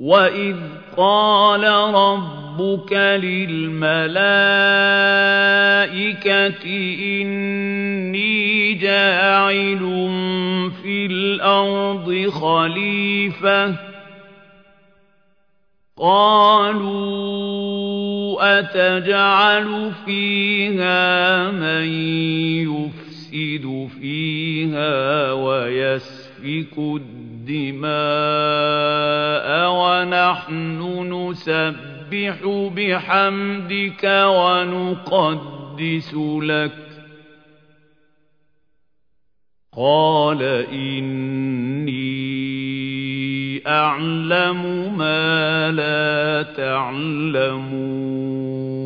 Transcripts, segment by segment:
وَإِذْ قَالَ رَبُّكَ لِلْمَلَائِكَةِ إِنِّي جَاعِلٌ فِي الْأَرْضِ خَلِيفَةً ۖ قَالُوا أَتَجْعَلُ فِيهَا مَن يُفْسِدُ فِيهَا وَيَسْفِكُ الدِّمَاءَ وَنَحْنُ نُسَبِّحُ بِحَمْدِكَ وَنُقَدِّسُ لَكَ ۖ. قَالَ إِنِّي أَعْلَمُ مَا لَا تَعْلَمُونَ.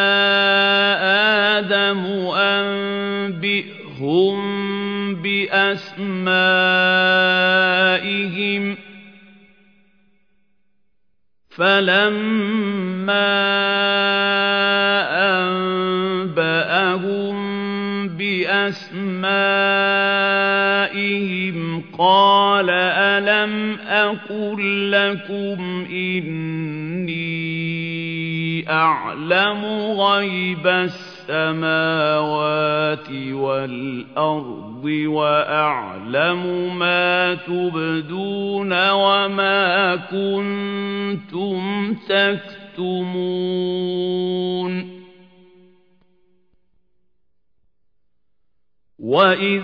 آدَمُ أَنبِئْهُم بِأَسْمَائِهِمْ ۖ فَلَمَّا أَنبَأَهُم بِأَسْمَائِهِمْ قَالَ أَلَمْ أَقُل لَّكُمْ إِنِّي أَعْلَمُ غَيْبَ السَّمَاوَاتِ وَالْأَرْضِ وَأَعْلَمُ مَا تُبْدُونَ وَمَا كُنتُمْ تَكْتُمُونَ وَإِذْ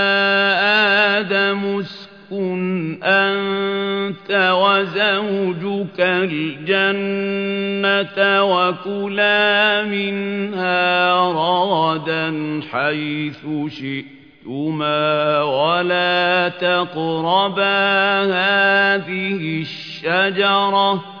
اسْكُنْ أَنتَ وَزَوْجُكَ الْجَنَّةَ وَكُلَا مِنْهَا رَغَدًا حَيْثُ شِئْتُمَا وَلَا تَقْرَبَا هَٰذِهِ الشَّجَرَةَ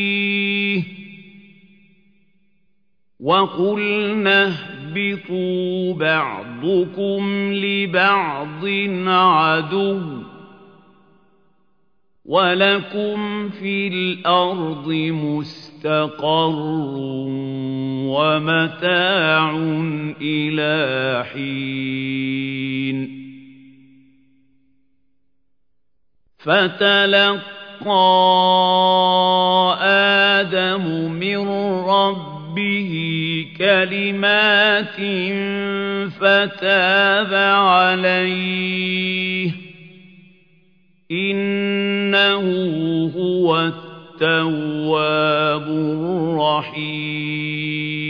وَقُلْنَا اهْبِطُوا بَعْضُكُمْ لِبَعْضٍ عَدُوٌّ ۖ وَلَكُمْ فِي الْأَرْضِ مُسْتَقَرٌّ وَمَتَاعٌ إِلَىٰ حِينٍ فَتَلَقَّىٰ آدَمُ مِن رَّبِّهِ كَلِمَاتٍ فَتَابَ عَلَيْهِ ۚ إِنَّهُ هُوَ التَّوَّابُ رحيم